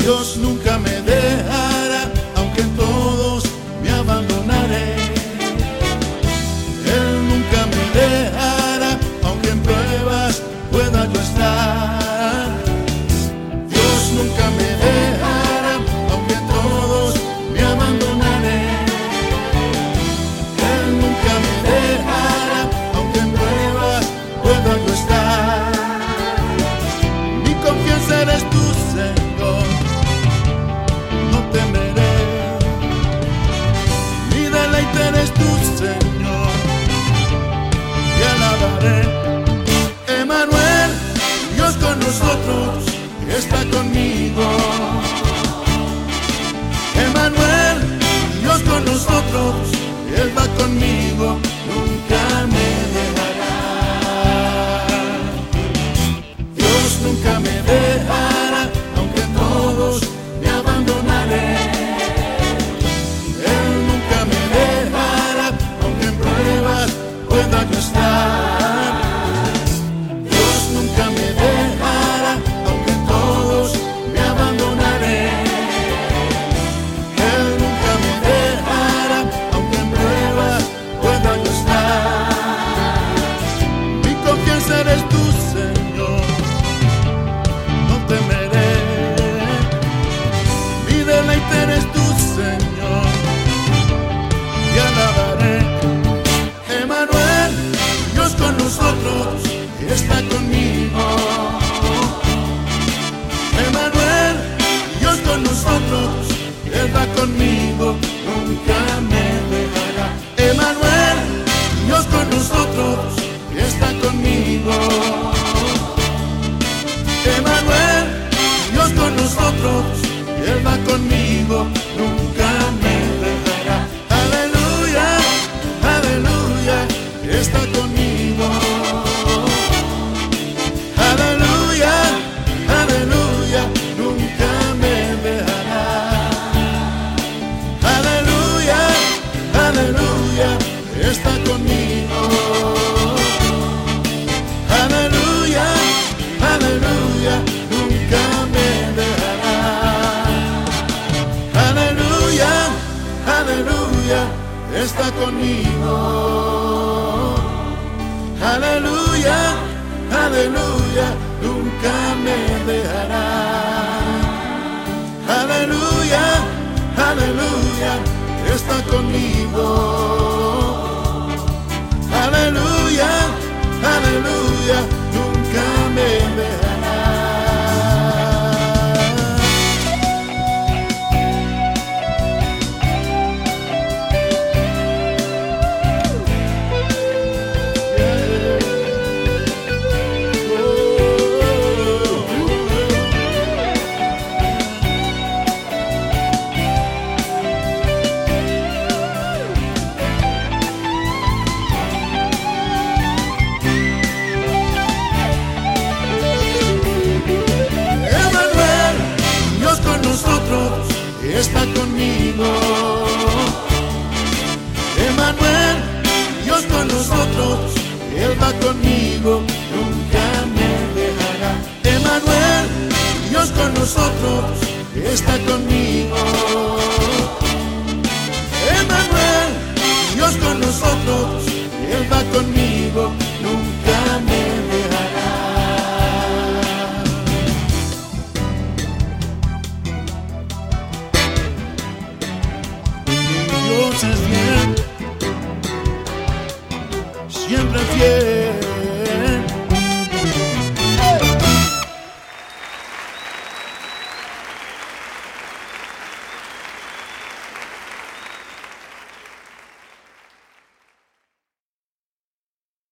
Dios nunca me dejará, aunque todos me abandonaré. Él nunca me dejará, aunque en pruebas pueda yo estar. Dios nunca me dejará, aunque todos me abandonaré. Él nunca me dejará, aunque en pruebas pueda yo estar. conmigo, nunca me está conmigo. Aleluya, aleluya, nunca me dejará. Aleluya, aleluya, está conmigo. Aleluya, aleluya, nunca me dejará. Él va conmigo, nunca me dejará. Emanuel, Dios con nosotros, está conmigo. Emanuel, Dios con nosotros, Él va conmigo, nunca me dejará. Dios es bien. yeah.